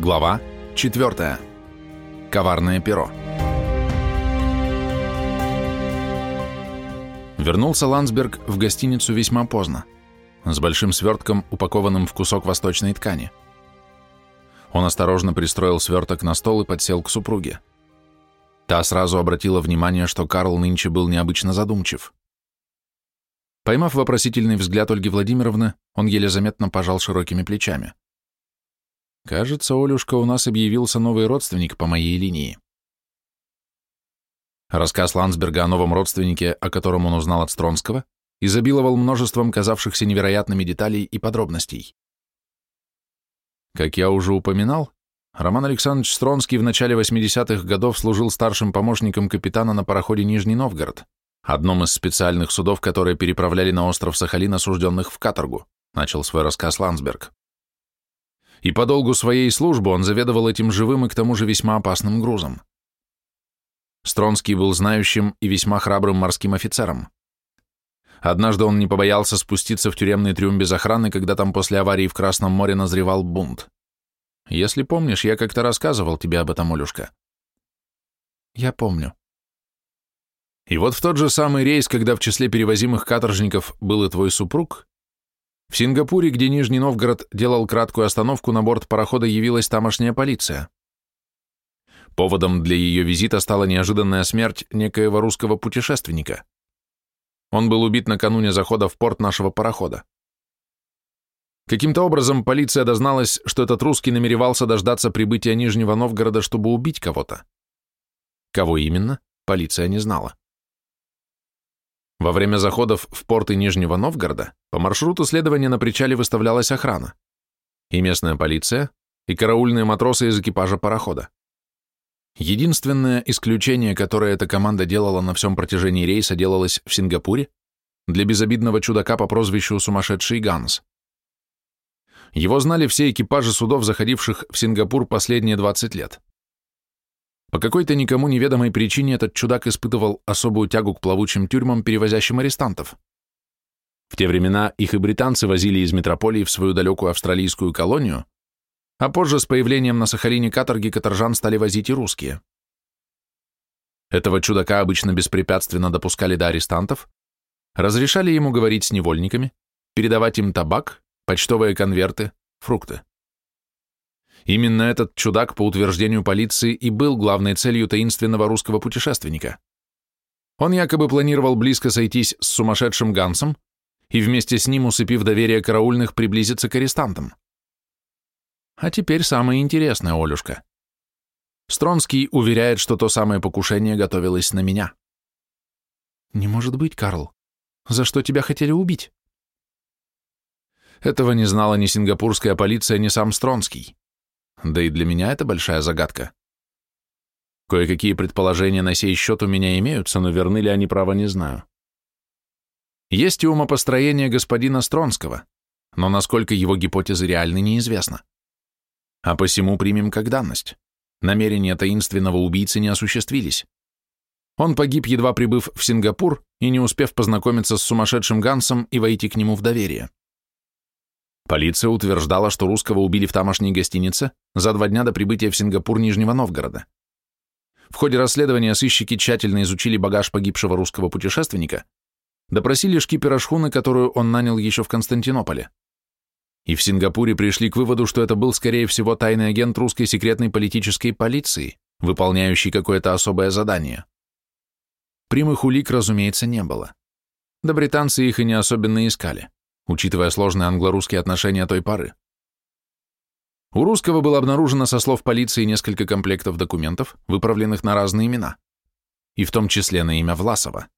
Глава 4. Коварное перо. Вернулся Ландсберг в гостиницу весьма поздно, с большим свертком, упакованным в кусок восточной ткани. Он осторожно пристроил сверток на стол и подсел к супруге. Та сразу обратила внимание, что Карл нынче был необычно задумчив. Поймав вопросительный взгляд Ольги Владимировны, он еле заметно пожал широкими плечами. Кажется, Олюшка, у нас объявился новый родственник по моей линии. Рассказ Ландсберга о новом родственнике, о котором он узнал от Стронского, изобиловал множеством казавшихся невероятными деталей и подробностей. Как я уже упоминал, Роман Александрович Стронский в начале 80-х годов служил старшим помощником капитана на пароходе Нижний Новгород, одном из специальных судов, которые переправляли на остров Сахалин осужденных в каторгу, начал свой рассказ Ландсберг и по долгу своей службы он заведовал этим живым и к тому же весьма опасным грузом. Стронский был знающим и весьма храбрым морским офицером. Однажды он не побоялся спуститься в тюремный трюм без охраны, когда там после аварии в Красном море назревал бунт. Если помнишь, я как-то рассказывал тебе об этом, Олюшка. Я помню. И вот в тот же самый рейс, когда в числе перевозимых каторжников был и твой супруг, в Сингапуре, где Нижний Новгород делал краткую остановку, на борт парохода явилась тамошняя полиция. Поводом для ее визита стала неожиданная смерть некоего русского путешественника. Он был убит накануне захода в порт нашего парохода. Каким-то образом полиция дозналась, что этот русский намеревался дождаться прибытия Нижнего Новгорода, чтобы убить кого-то. Кого именно, полиция не знала. Во время заходов в порты Нижнего Новгорода по маршруту следования на причале выставлялась охрана, и местная полиция, и караульные матросы из экипажа парохода. Единственное исключение, которое эта команда делала на всем протяжении рейса, делалось в Сингапуре для безобидного чудака по прозвищу «Сумасшедший Ганс». Его знали все экипажи судов, заходивших в Сингапур последние 20 лет. По какой-то никому неведомой причине этот чудак испытывал особую тягу к плавучим тюрьмам, перевозящим арестантов. В те времена их и британцы возили из метрополии в свою далекую австралийскую колонию, а позже с появлением на Сахалине каторги каторжан стали возить и русские. Этого чудака обычно беспрепятственно допускали до арестантов, разрешали ему говорить с невольниками, передавать им табак, почтовые конверты, фрукты. Именно этот чудак, по утверждению полиции, и был главной целью таинственного русского путешественника. Он якобы планировал близко сойтись с сумасшедшим Гансом и вместе с ним, усыпив доверие караульных, приблизиться к арестантам. А теперь самое интересное, Олюшка. Стронский уверяет, что то самое покушение готовилось на меня. Не может быть, Карл. За что тебя хотели убить? Этого не знала ни сингапурская полиция, ни сам Стронский. Да и для меня это большая загадка. Кое-какие предположения на сей счет у меня имеются, но верны ли они, право, не знаю. Есть и умопостроение господина Стронского, но насколько его гипотезы реальны, неизвестно. А посему примем как данность. Намерения таинственного убийцы не осуществились. Он погиб, едва прибыв в Сингапур и не успев познакомиться с сумасшедшим Гансом и войти к нему в доверие. Полиция утверждала, что русского убили в тамошней гостинице за два дня до прибытия в Сингапур Нижнего Новгорода. В ходе расследования сыщики тщательно изучили багаж погибшего русского путешественника, допросили шкипера шхуны, которую он нанял еще в Константинополе. И в Сингапуре пришли к выводу, что это был, скорее всего, тайный агент русской секретной политической полиции, выполняющий какое-то особое задание. Прямых улик, разумеется, не было. Да британцы их и не особенно искали учитывая сложные англо-русские отношения той поры. У русского было обнаружено со слов полиции несколько комплектов документов, выправленных на разные имена, и в том числе на имя Власова.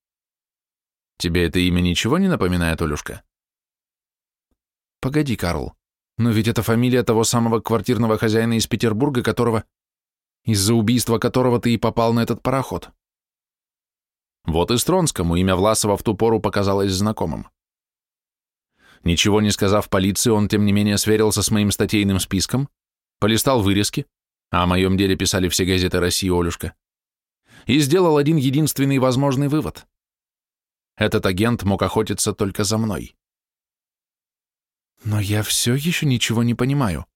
Тебе это имя ничего не напоминает, Олюшка? Погоди, Карл, но ведь это фамилия того самого квартирного хозяина из Петербурга, которого... из-за убийства которого ты и попал на этот пароход. Вот и Стронскому имя Власова в ту пору показалось знакомым. Ничего не сказав полиции, он, тем не менее, сверился с моим статейным списком, полистал вырезки, а о моем деле писали все газеты России, Олюшка, и сделал один единственный возможный вывод. Этот агент мог охотиться только за мной. Но я все еще ничего не понимаю.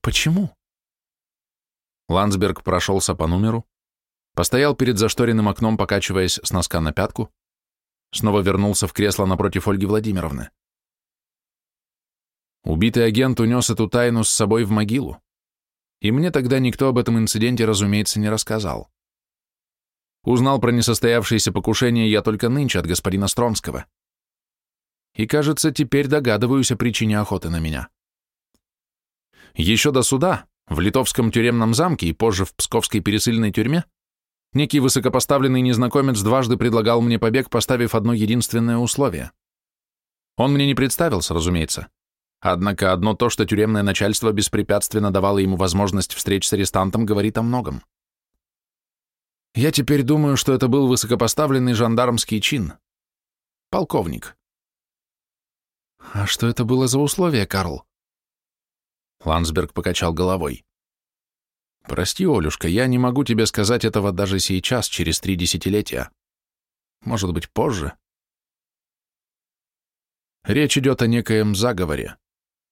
Почему? Ландсберг прошелся по номеру, постоял перед зашторенным окном, покачиваясь с носка на пятку, снова вернулся в кресло напротив Ольги Владимировны. Убитый агент унес эту тайну с собой в могилу, и мне тогда никто об этом инциденте, разумеется, не рассказал. Узнал про несостоявшееся покушение я только нынче от господина Стронского. И, кажется, теперь догадываюсь о причине охоты на меня. Еще до суда, в литовском тюремном замке и позже в псковской пересыльной тюрьме, некий высокопоставленный незнакомец дважды предлагал мне побег, поставив одно единственное условие. Он мне не представился, разумеется. Однако одно то, что тюремное начальство беспрепятственно давало ему возможность встреч с арестантом, говорит о многом. Я теперь думаю, что это был высокопоставленный жандармский чин. Полковник. А что это было за условие, Карл? Ландсберг покачал головой. Прости, Олюшка, я не могу тебе сказать этого даже сейчас, через три десятилетия. Может быть, позже. Речь идет о некоем заговоре.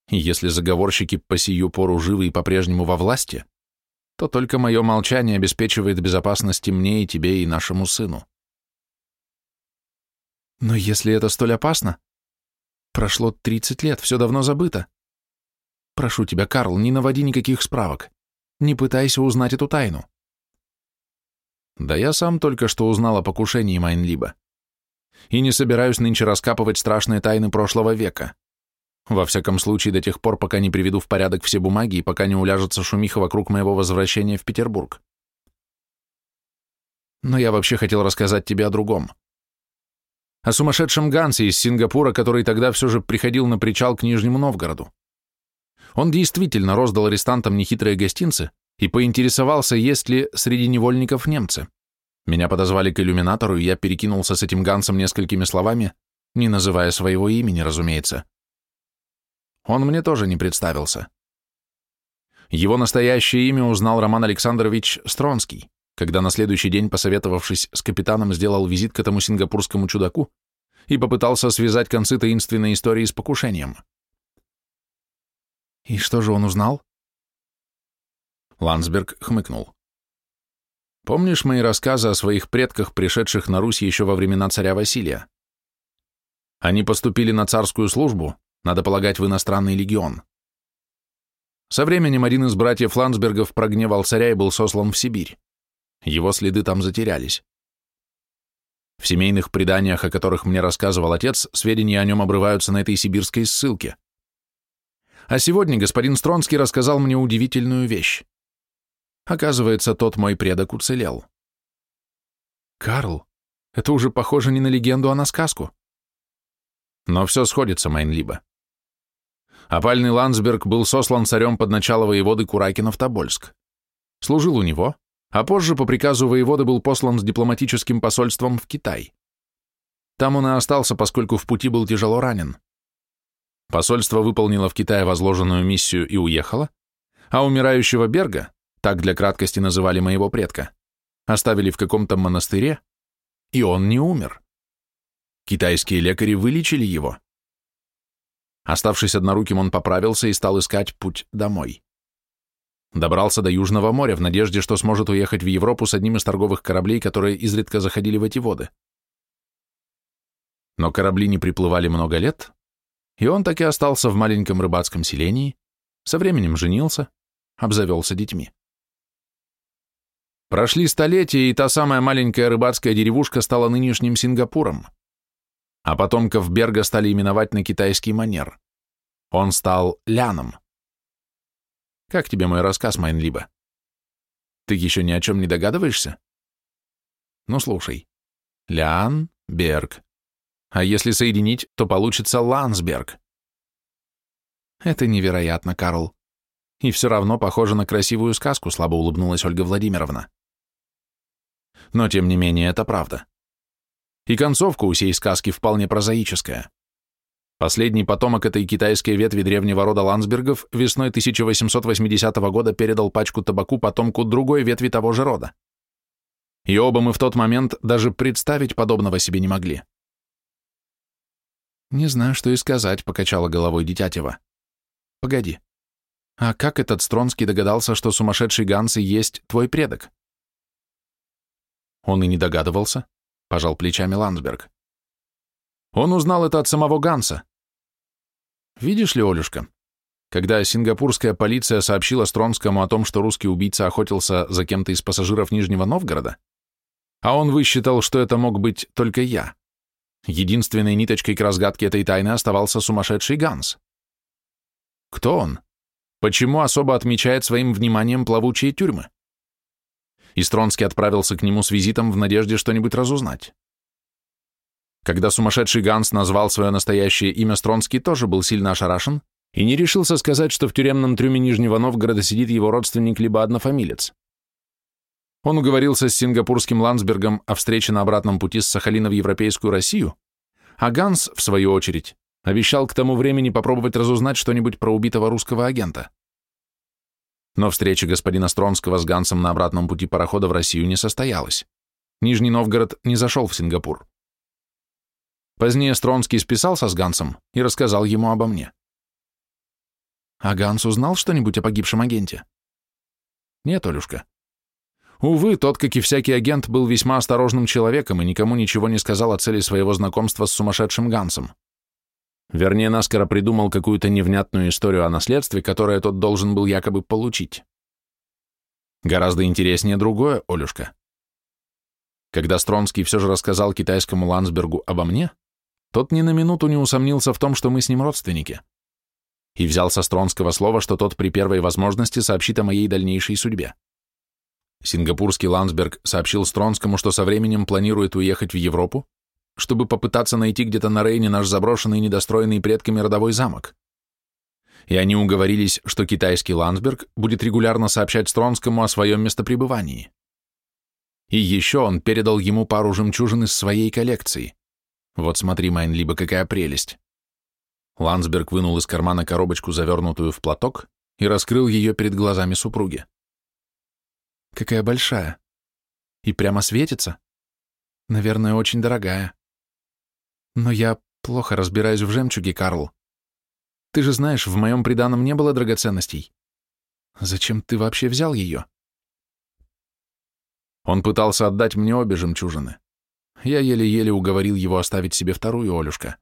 И если заговорщики по сию пору живы и по-прежнему во власти, то только мое молчание обеспечивает безопасность мне, и тебе, и нашему сыну. Но если это столь опасно, прошло 30 лет, все давно забыто. Прошу тебя, Карл, не наводи никаких справок. Не пытайся узнать эту тайну. Да я сам только что узнал о покушении Майнлиба. И не собираюсь нынче раскапывать страшные тайны прошлого века. Во всяком случае, до тех пор, пока не приведу в порядок все бумаги и пока не уляжется шумиха вокруг моего возвращения в Петербург. Но я вообще хотел рассказать тебе о другом. О сумасшедшем Гансе из Сингапура, который тогда все же приходил на причал к Нижнему Новгороду. Он действительно роздал арестантам нехитрые гостинцы и поинтересовался, есть ли среди невольников немцы. Меня подозвали к иллюминатору, и я перекинулся с этим Гансом несколькими словами, не называя своего имени, разумеется. Он мне тоже не представился. Его настоящее имя узнал Роман Александрович Стронский, когда на следующий день, посоветовавшись с капитаном, сделал визит к этому сингапурскому чудаку и попытался связать концы таинственной истории с покушением. И что же он узнал? Ландсберг хмыкнул. Помнишь мои рассказы о своих предках, пришедших на Русь еще во времена царя Василия? Они поступили на царскую службу, надо полагать, в иностранный легион. Со временем один из братьев Ландсбергов прогневал царя и был сослан в Сибирь. Его следы там затерялись. В семейных преданиях, о которых мне рассказывал отец, сведения о нем обрываются на этой сибирской ссылке. А сегодня господин Стронский рассказал мне удивительную вещь. Оказывается, тот мой предок уцелел. Карл, это уже похоже не на легенду, а на сказку. Но все сходится, Майнлиба. Опальный Ландсберг был сослан царем под начало воеводы Куракина в Тобольск. Служил у него, а позже по приказу воеводы был послан с дипломатическим посольством в Китай. Там он и остался, поскольку в пути был тяжело ранен. Посольство выполнило в Китае возложенную миссию и уехало, а умирающего Берга, так для краткости называли моего предка, оставили в каком-то монастыре, и он не умер. Китайские лекари вылечили его. Оставшись одноруким, он поправился и стал искать путь домой. Добрался до Южного моря в надежде, что сможет уехать в Европу с одним из торговых кораблей, которые изредка заходили в эти воды. Но корабли не приплывали много лет, и он так и остался в маленьком рыбацком селении, со временем женился, обзавелся детьми. Прошли столетия, и та самая маленькая рыбацкая деревушка стала нынешним Сингапуром а потомков Берга стали именовать на китайский манер. Он стал Ляном. Как тебе мой рассказ, Майнлиба? Ты еще ни о чем не догадываешься? Ну, слушай. Лян, Берг. А если соединить, то получится Лансберг. Это невероятно, Карл. И все равно похоже на красивую сказку, слабо улыбнулась Ольга Владимировна. Но, тем не менее, это правда. И концовка у сей сказки вполне прозаическая. Последний потомок этой китайской ветви древнего рода Ландсбергов весной 1880 года передал пачку табаку потомку другой ветви того же рода. И оба мы в тот момент даже представить подобного себе не могли. «Не знаю, что и сказать», — покачала головой Дитятева. «Погоди. А как этот Стронский догадался, что сумасшедший Ганс и есть твой предок? Он и не догадывался, пожал плечами Ландсберг. Он узнал это от самого Ганса. Видишь ли, Олюшка, когда сингапурская полиция сообщила Стронскому о том, что русский убийца охотился за кем-то из пассажиров Нижнего Новгорода, а он высчитал, что это мог быть только я, единственной ниточкой к разгадке этой тайны оставался сумасшедший Ганс. Кто он? Почему особо отмечает своим вниманием плавучие тюрьмы? И Стронский отправился к нему с визитом в надежде что-нибудь разузнать. Когда сумасшедший Ганс назвал свое настоящее имя, Стронский тоже был сильно ошарашен и не решился сказать, что в тюремном трюме Нижнего Новгорода сидит его родственник либо однофамилец. Он уговорился с сингапурским Ландсбергом о встрече на обратном пути с Сахалина в Европейскую Россию, а Ганс, в свою очередь, обещал к тому времени попробовать разузнать что-нибудь про убитого русского агента. Но встреча господина Стронского с Гансом на обратном пути парохода в Россию не состоялась. Нижний Новгород не зашел в Сингапур. Позднее Стронский списался с Гансом и рассказал ему обо мне. А Ганс узнал что-нибудь о погибшем агенте? Нет, Олюшка. Увы, тот, как и всякий агент, был весьма осторожным человеком и никому ничего не сказал о цели своего знакомства с сумасшедшим Гансом. Вернее, наскоро придумал какую-то невнятную историю о наследстве, которое тот должен был якобы получить. Гораздо интереснее другое, Олюшка. Когда Стронский все же рассказал китайскому Ландсбергу обо мне, тот ни на минуту не усомнился в том, что мы с ним родственники. И взял со Стронского слова, что тот при первой возможности сообщит о моей дальнейшей судьбе. Сингапурский Ландсберг сообщил Стронскому, что со временем планирует уехать в Европу, чтобы попытаться найти где-то на Рейне наш заброшенный недостроенный предками родовой замок. И они уговорились, что китайский Ландсберг будет регулярно сообщать Стронскому о своем местопребывании. И еще он передал ему пару жемчужин из своей коллекции. Вот смотри, Майн, либо какая прелесть. Ландсберг вынул из кармана коробочку, завернутую в платок, и раскрыл ее перед глазами супруги. Какая большая. И прямо светится. Наверное, очень дорогая. Но я плохо разбираюсь в жемчуге, Карл. Ты же знаешь, в моем приданом не было драгоценностей. Зачем ты вообще взял ее? Он пытался отдать мне обе жемчужины. Я еле-еле уговорил его оставить себе вторую Олюшка.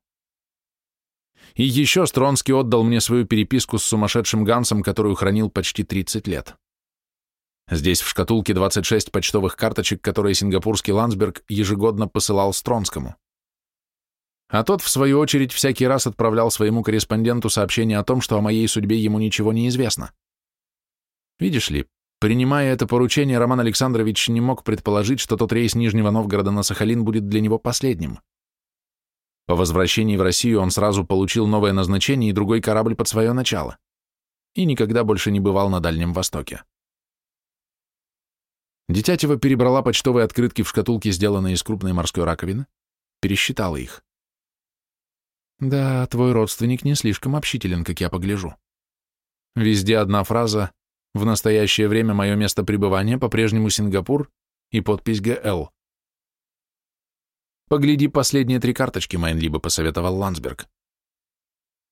И еще Стронский отдал мне свою переписку с сумасшедшим Гансом, которую хранил почти 30 лет. Здесь в шкатулке 26 почтовых карточек, которые сингапурский Ландсберг ежегодно посылал Стронскому. А тот, в свою очередь, всякий раз отправлял своему корреспонденту сообщение о том, что о моей судьбе ему ничего не известно. Видишь ли, Принимая это поручение, Роман Александрович не мог предположить, что тот рейс Нижнего Новгорода на Сахалин будет для него последним. По возвращении в Россию он сразу получил новое назначение и другой корабль под свое начало. И никогда больше не бывал на Дальнем Востоке. Дитятева перебрала почтовые открытки в шкатулке, сделанные из крупной морской раковины, пересчитала их. Да, твой родственник не слишком общителен, как я погляжу. Везде одна фраза в настоящее время мое место пребывания по-прежнему Сингапур и подпись ГЛ. «Погляди последние три карточки, Майнлибо», — посоветовал Ландсберг.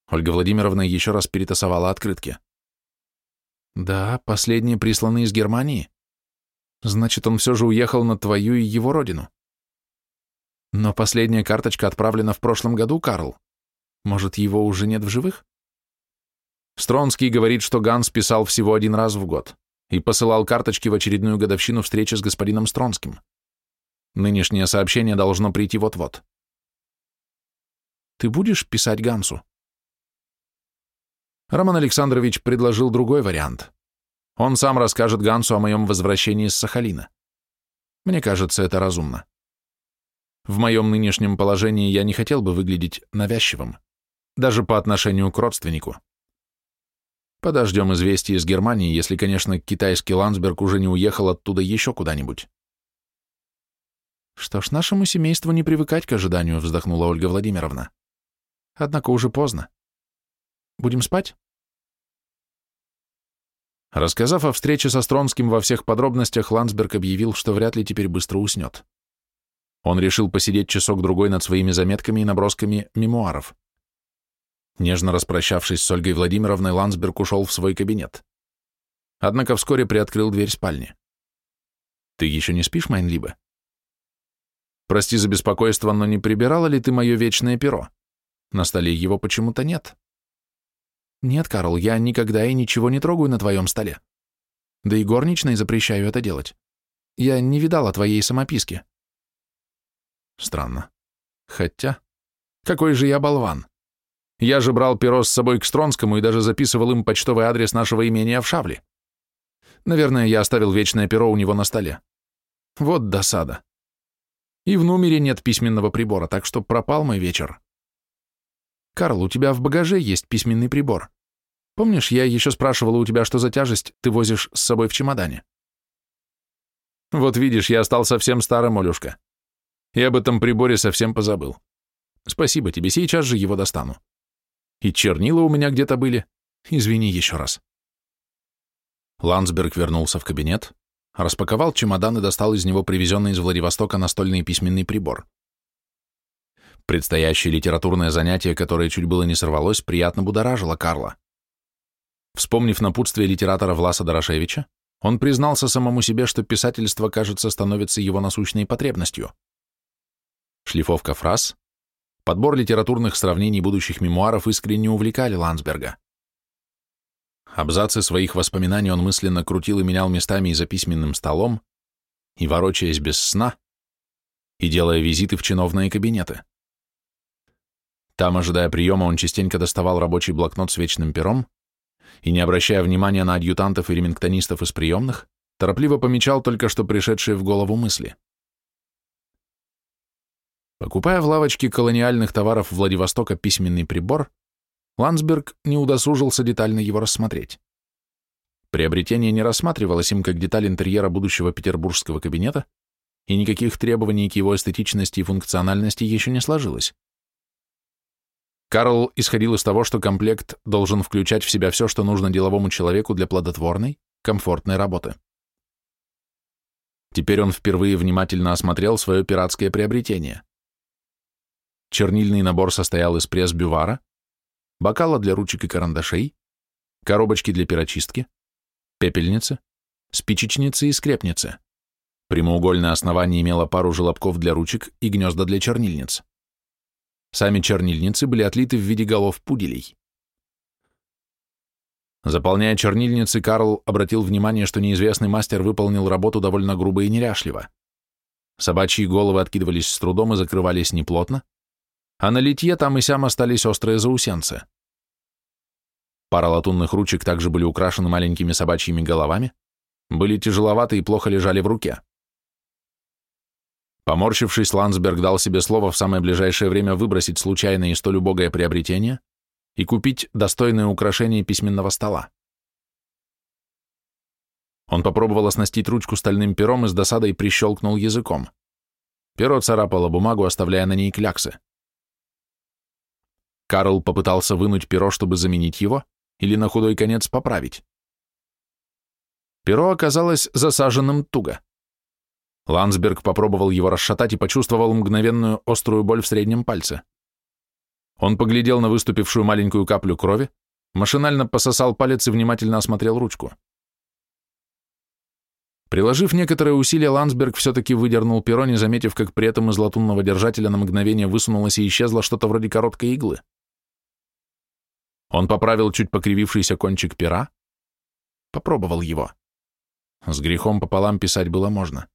Ольга Владимировна еще раз перетасовала открытки. «Да, последние присланы из Германии. Значит, он все же уехал на твою и его родину. Но последняя карточка отправлена в прошлом году, Карл. Может, его уже нет в живых?» Стронский говорит, что Ганс писал всего один раз в год и посылал карточки в очередную годовщину встречи с господином Стронским. Нынешнее сообщение должно прийти вот-вот. Ты будешь писать Гансу? Роман Александрович предложил другой вариант. Он сам расскажет Гансу о моем возвращении с Сахалина. Мне кажется, это разумно. В моем нынешнем положении я не хотел бы выглядеть навязчивым, даже по отношению к родственнику. Подождем известия из Германии, если, конечно, китайский Ландсберг уже не уехал оттуда еще куда-нибудь. Что ж, нашему семейству не привыкать к ожиданию, вздохнула Ольга Владимировна. Однако уже поздно. Будем спать? Рассказав о встрече со Стронским во всех подробностях, Ландсберг объявил, что вряд ли теперь быстро уснет. Он решил посидеть часок-другой над своими заметками и набросками мемуаров. Нежно распрощавшись с Ольгой Владимировной, Ландсберг ушел в свой кабинет. Однако вскоре приоткрыл дверь спальни. «Ты еще не спишь, Майнлибе?» «Прости за беспокойство, но не прибирала ли ты мое вечное перо? На столе его почему-то нет». «Нет, Карл, я никогда и ничего не трогаю на твоем столе. Да и горничной запрещаю это делать. Я не видала твоей самописки». Странно. Хотя, какой же я болван. Я же брал перо с собой к Стронскому и даже записывал им почтовый адрес нашего имения в Шавле. Наверное, я оставил вечное перо у него на столе. Вот досада. И в номере нет письменного прибора, так что пропал мой вечер. Карл, у тебя в багаже есть письменный прибор. Помнишь, я еще спрашивала у тебя, что за тяжесть ты возишь с собой в чемодане? Вот видишь, я стал совсем старым, Олюшка. Я об этом приборе совсем позабыл. Спасибо тебе, сейчас же его достану. И чернила у меня где-то были. Извини еще раз. Ландсберг вернулся в кабинет, распаковал чемодан и достал из него привезенный из Владивостока настольный письменный прибор. Предстоящее литературное занятие, которое чуть было не сорвалось, приятно будоражило Карла. Вспомнив напутствие литератора Власа Дорошевича, он признался самому себе, что писательство, кажется, становится его насущной потребностью. Шлифовка фраз, Подбор литературных сравнений будущих мемуаров искренне увлекали Ландсберга. Абзацы своих воспоминаний он мысленно крутил и менял местами и за письменным столом, и ворочаясь без сна, и делая визиты в чиновные кабинеты. Там, ожидая приема, он частенько доставал рабочий блокнот с вечным пером и, не обращая внимания на адъютантов и ремингтонистов из приемных, торопливо помечал только что пришедшие в голову мысли. Покупая в лавочке колониальных товаров Владивостока письменный прибор, Ландсберг не удосужился детально его рассмотреть. Приобретение не рассматривалось им как деталь интерьера будущего петербургского кабинета, и никаких требований к его эстетичности и функциональности еще не сложилось. Карл исходил из того, что комплект должен включать в себя все, что нужно деловому человеку для плодотворной, комфортной работы. Теперь он впервые внимательно осмотрел свое пиратское приобретение. Чернильный набор состоял из пресс-бювара, бокала для ручек и карандашей, коробочки для перочистки, пепельницы, спичечницы и скрепницы. Прямоугольное основание имело пару желобков для ручек и гнезда для чернильниц. Сами чернильницы были отлиты в виде голов пуделей. Заполняя чернильницы, Карл обратил внимание, что неизвестный мастер выполнил работу довольно грубо и неряшливо. Собачьи головы откидывались с трудом и закрывались неплотно, а на литье там и сям остались острые заусенцы. Пара латунных ручек также были украшены маленькими собачьими головами, были тяжеловаты и плохо лежали в руке. Поморщившись, Ландсберг дал себе слово в самое ближайшее время выбросить случайное и столь убогое приобретение и купить достойное украшение письменного стола. Он попробовал оснастить ручку стальным пером и с досадой прищелкнул языком. Перо царапало бумагу, оставляя на ней кляксы. Карл попытался вынуть перо, чтобы заменить его, или на худой конец поправить. Перо оказалось засаженным туго. Ландсберг попробовал его расшатать и почувствовал мгновенную острую боль в среднем пальце. Он поглядел на выступившую маленькую каплю крови, машинально пососал палец и внимательно осмотрел ручку. Приложив некоторые усилия, Ландсберг все-таки выдернул перо, не заметив, как при этом из латунного держателя на мгновение высунулось и исчезло что-то вроде короткой иглы. Он поправил чуть покривившийся кончик пера, попробовал его. С грехом пополам писать было можно.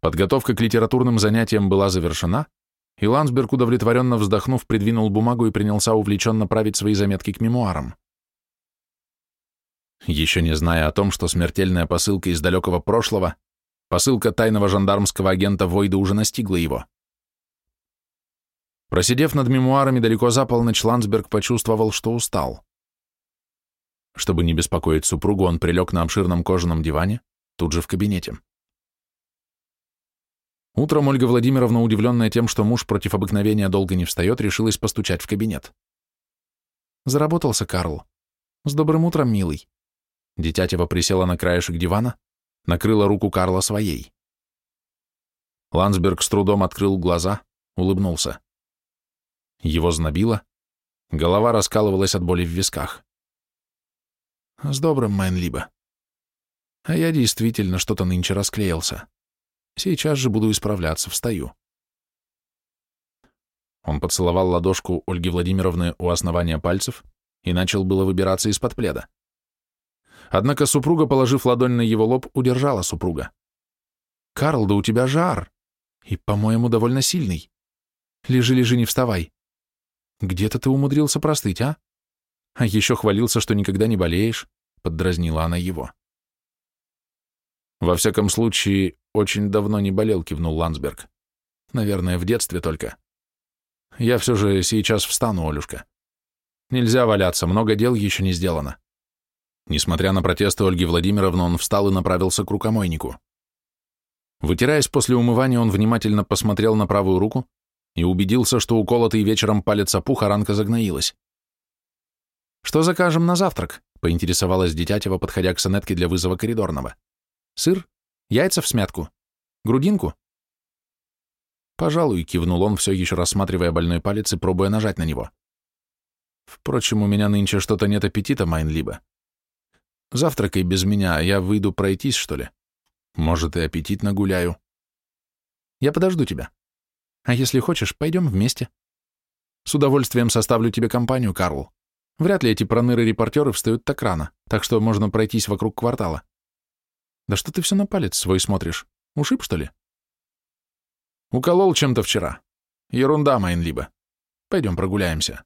Подготовка к литературным занятиям была завершена, и Ландсберг, удовлетворенно вздохнув, придвинул бумагу и принялся увлеченно править свои заметки к мемуарам. Еще не зная о том, что смертельная посылка из далекого прошлого, посылка тайного жандармского агента Войда уже настигла его. Просидев над мемуарами далеко за полночь, Ландсберг почувствовал, что устал. Чтобы не беспокоить супругу, он прилег на обширном кожаном диване, тут же в кабинете. Утром Ольга Владимировна, удивленная тем, что муж против обыкновения долго не встает, решилась постучать в кабинет. Заработался Карл. С добрым утром, милый. Дитятева присела на краешек дивана, накрыла руку Карла своей. Ландсберг с трудом открыл глаза, улыбнулся. Его знобило, Голова раскалывалась от боли в висках. С добрым, Майнлиба. А я действительно что-то нынче расклеился. Сейчас же буду исправляться, встаю. Он поцеловал ладошку Ольги Владимировны у основания пальцев и начал было выбираться из-под пледа. Однако супруга, положив ладонь на его лоб, удержала супруга. «Карл, да у тебя жар! И, по-моему, довольно сильный. Лежи, лежи, не вставай. Где-то ты умудрился простыть, а? А еще хвалился, что никогда не болеешь», — поддразнила она его. «Во всяком случае, очень давно не болел», — кивнул Ландсберг. «Наверное, в детстве только. Я все же сейчас встану, Олюшка. Нельзя валяться, много дел еще не сделано». Несмотря на протесты Ольги Владимировны, он встал и направился к рукомойнику. Вытираясь после умывания, он внимательно посмотрел на правую руку и убедился, что уколотый вечером палец опух, а ранка загноилась. «Что закажем на завтрак?» — поинтересовалась Дитятева, подходя к сонетке для вызова коридорного. «Сыр? Яйца в смятку? Грудинку?» «Пожалуй», — кивнул он, все еще рассматривая больной палец и пробуя нажать на него. «Впрочем, у меня нынче что-то нет аппетита, Майнлиба. Завтракай без меня, а я выйду пройтись, что ли?» Может, и аппетит нагуляю. Я подожду тебя. А если хочешь, пойдем вместе. С удовольствием составлю тебе компанию, Карл. Вряд ли эти проныры-репортеры встают так рано, так что можно пройтись вокруг квартала. Да что ты все на палец свой смотришь? Ушиб, что ли? Уколол чем-то вчера. Ерунда, Майнлиба. Пойдем прогуляемся.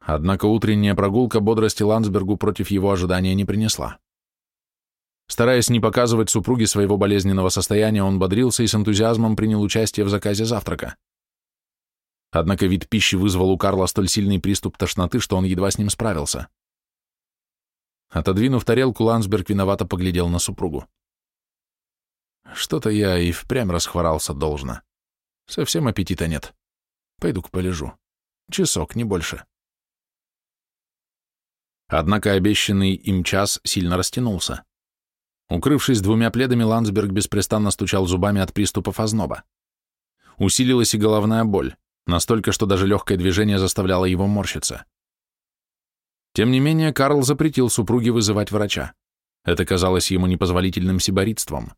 Однако утренняя прогулка бодрости Ландсбергу против его ожидания не принесла. Стараясь не показывать супруге своего болезненного состояния, он бодрился и с энтузиазмом принял участие в заказе завтрака. Однако вид пищи вызвал у Карла столь сильный приступ тошноты, что он едва с ним справился. Отодвинув тарелку, Лансберг виновато поглядел на супругу. Что-то я и впрямь расхворался должно. Совсем аппетита нет. Пойду-ка полежу. Часок, не больше. Однако обещанный им час сильно растянулся. Укрывшись двумя пледами, Ландсберг беспрестанно стучал зубами от приступов озноба. Усилилась и головная боль, настолько, что даже легкое движение заставляло его морщиться. Тем не менее, Карл запретил супруге вызывать врача. Это казалось ему непозволительным сиборитством.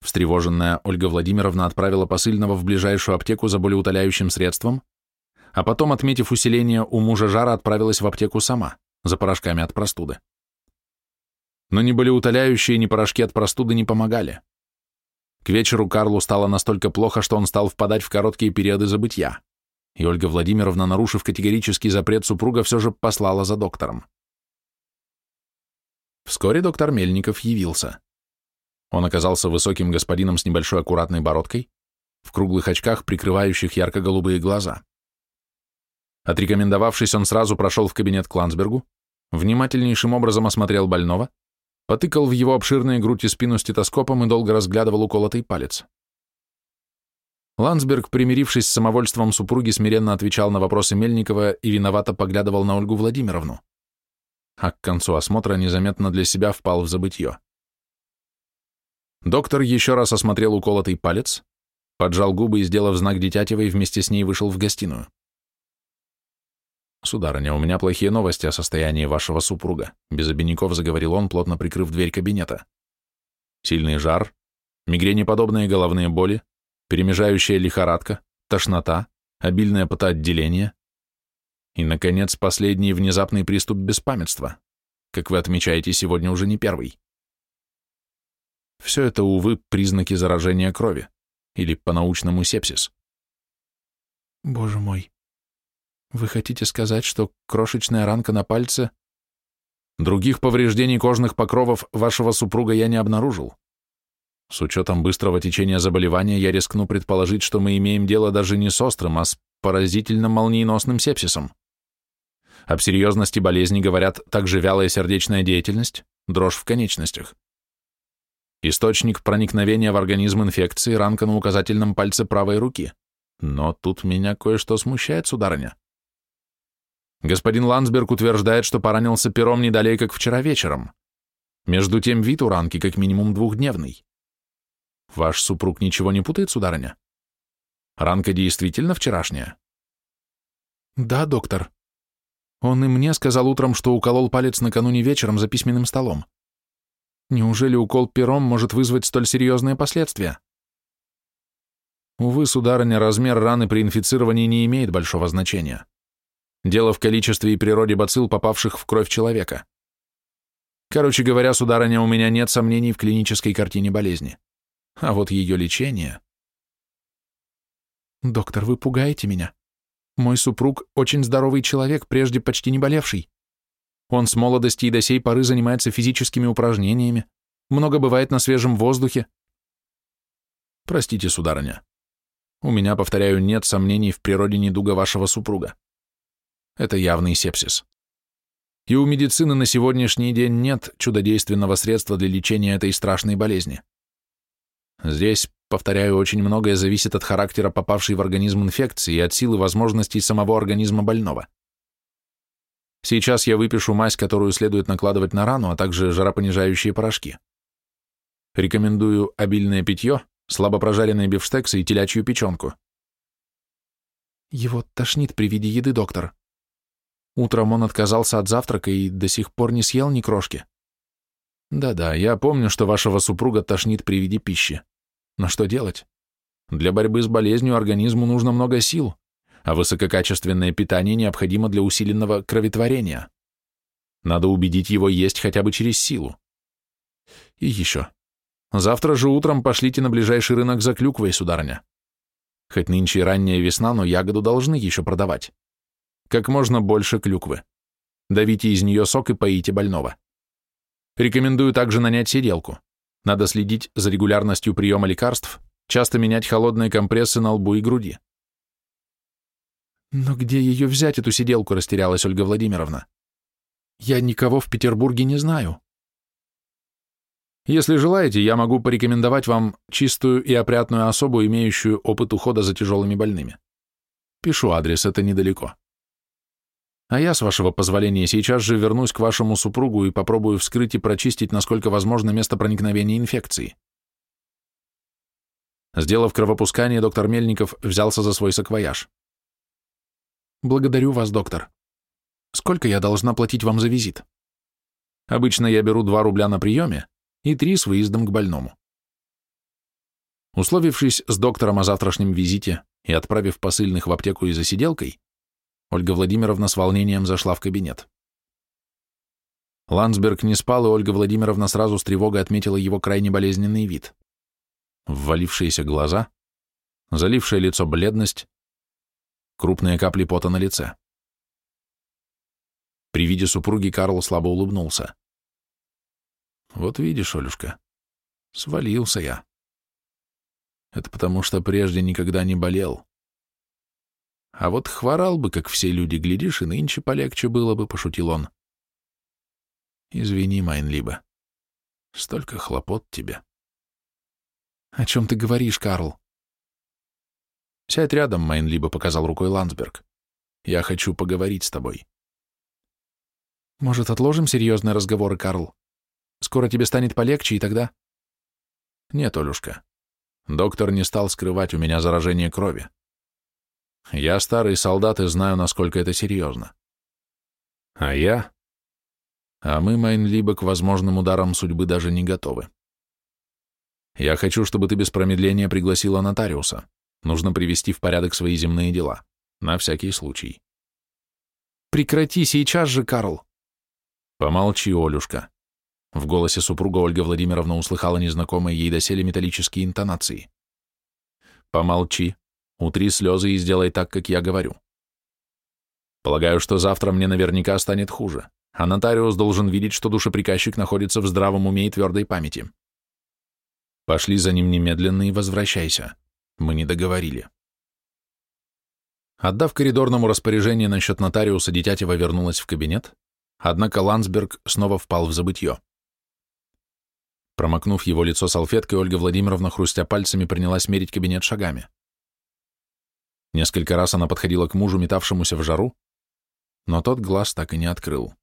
Встревоженная Ольга Владимировна отправила посыльного в ближайшую аптеку за болеутоляющим средством, а потом, отметив усиление у мужа жара, отправилась в аптеку сама, за порошками от простуды но ни болеутоляющие, ни порошки от простуды не помогали. К вечеру Карлу стало настолько плохо, что он стал впадать в короткие периоды забытья, и Ольга Владимировна, нарушив категорический запрет супруга, все же послала за доктором. Вскоре доктор Мельников явился. Он оказался высоким господином с небольшой аккуратной бородкой, в круглых очках, прикрывающих ярко-голубые глаза. Отрекомендовавшись, он сразу прошел в кабинет к Ландсбергу, внимательнейшим образом осмотрел больного, потыкал в его обширные грудь и спину стетоскопом и долго разглядывал уколотый палец. Ландсберг, примирившись с самовольством супруги, смиренно отвечал на вопросы Мельникова и виновато поглядывал на Ольгу Владимировну. А к концу осмотра незаметно для себя впал в забытье. Доктор еще раз осмотрел уколотый палец, поджал губы и, сделав знак Детятевой, вместе с ней вышел в гостиную. «Сударыня, у меня плохие новости о состоянии вашего супруга», без обиняков заговорил он, плотно прикрыв дверь кабинета. «Сильный жар, мигренеподобные головные боли, перемежающая лихорадка, тошнота, обильное потоотделение и, наконец, последний внезапный приступ беспамятства, как вы отмечаете, сегодня уже не первый. Все это, увы, признаки заражения крови, или по-научному сепсис. Боже мой, вы хотите сказать, что крошечная ранка на пальце... Других повреждений кожных покровов вашего супруга я не обнаружил. С учетом быстрого течения заболевания я рискну предположить, что мы имеем дело даже не с острым, а с поразительным молниеносным сепсисом. Об серьезности болезни говорят также вялая сердечная деятельность, дрожь в конечностях. Источник проникновения в организм инфекции – ранка на указательном пальце правой руки. Но тут меня кое-что смущает, сударыня. Господин Ландсберг утверждает, что поранился пером не далее, как вчера вечером. Между тем вид у ранки как минимум двухдневный. Ваш супруг ничего не путает, сударыня? Ранка действительно вчерашняя? Да, доктор. Он и мне сказал утром, что уколол палец накануне вечером за письменным столом. Неужели укол пером может вызвать столь серьезные последствия? Увы, сударыня, размер раны при инфицировании не имеет большого значения. Дело в количестве и природе бацилл, попавших в кровь человека. Короче говоря, сударыня, у меня нет сомнений в клинической картине болезни. А вот ее лечение... Доктор, вы пугаете меня. Мой супруг очень здоровый человек, прежде почти не болевший. Он с молодости и до сей поры занимается физическими упражнениями, много бывает на свежем воздухе. Простите, сударыня. У меня, повторяю, нет сомнений в природе недуга вашего супруга. Это явный сепсис. И у медицины на сегодняшний день нет чудодейственного средства для лечения этой страшной болезни. Здесь, повторяю, очень многое зависит от характера попавшей в организм инфекции и от силы возможностей самого организма больного. Сейчас я выпишу мазь, которую следует накладывать на рану, а также жаропонижающие порошки. Рекомендую обильное питье, слабо прожаренные бифштексы и телячью печенку. Его тошнит при виде еды, доктор. Утром он отказался от завтрака и до сих пор не съел ни крошки. Да-да, я помню, что вашего супруга тошнит при виде пищи. Но что делать? Для борьбы с болезнью организму нужно много сил, а высококачественное питание необходимо для усиленного кроветворения. Надо убедить его есть хотя бы через силу. И еще. Завтра же утром пошлите на ближайший рынок за клюквой, сударыня. Хоть нынче и ранняя весна, но ягоду должны еще продавать. Как можно больше клюквы. Давите из нее сок и поите больного. Рекомендую также нанять сиделку. Надо следить за регулярностью приема лекарств, часто менять холодные компрессы на лбу и груди. «Но где ее взять, эту сиделку?» — растерялась Ольга Владимировна. «Я никого в Петербурге не знаю». «Если желаете, я могу порекомендовать вам чистую и опрятную особу, имеющую опыт ухода за тяжелыми больными. Пишу адрес, это недалеко. А я, с вашего позволения, сейчас же вернусь к вашему супругу и попробую вскрыть и прочистить, насколько возможно, место проникновения инфекции». Сделав кровопускание, доктор Мельников взялся за свой саквояж. Благодарю вас, доктор. Сколько я должна платить вам за визит? Обычно я беру 2 рубля на приеме и 3 с выездом к больному. Условившись с доктором о завтрашнем визите и отправив посыльных в аптеку и за сиделкой, Ольга Владимировна с волнением зашла в кабинет. Ландсберг не спал, и Ольга Владимировна сразу с тревогой отметила его крайне болезненный вид. Ввалившиеся глаза, залившее лицо бледность, крупные капли пота на лице. При виде супруги Карл слабо улыбнулся. «Вот видишь, Олюшка, свалился я. Это потому, что прежде никогда не болел. А вот хворал бы, как все люди, глядишь, и нынче полегче было бы», — пошутил он. «Извини, Майнлиба, столько хлопот тебе». «О чем ты говоришь, Карл?» «Сядь рядом, Майнлибо», — показал рукой Ландсберг. «Я хочу поговорить с тобой». «Может, отложим серьезные разговоры, Карл? Скоро тебе станет полегче, и тогда...» «Нет, Олюшка. Доктор не стал скрывать у меня заражение крови. Я старый солдат и знаю, насколько это серьезно. А я? А мы, Майнлибо, к возможным ударам судьбы даже не готовы. Я хочу, чтобы ты без промедления пригласила нотариуса. Нужно привести в порядок свои земные дела. На всякий случай. Прекрати сейчас же, Карл. Помолчи, Олюшка. В голосе супруга Ольга Владимировна услыхала незнакомые ей доселе металлические интонации. Помолчи, утри слезы и сделай так, как я говорю. Полагаю, что завтра мне наверняка станет хуже, а нотариус должен видеть, что душеприказчик находится в здравом уме и твердой памяти. Пошли за ним немедленно и возвращайся. Мы не договорили. Отдав коридорному распоряжение насчет нотариуса, Дитятева вернулась в кабинет, однако Ландсберг снова впал в забытье. Промокнув его лицо салфеткой, Ольга Владимировна, хрустя пальцами, принялась мерить кабинет шагами. Несколько раз она подходила к мужу, метавшемуся в жару, но тот глаз так и не открыл.